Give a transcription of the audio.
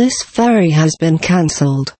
This ferry has been cancelled.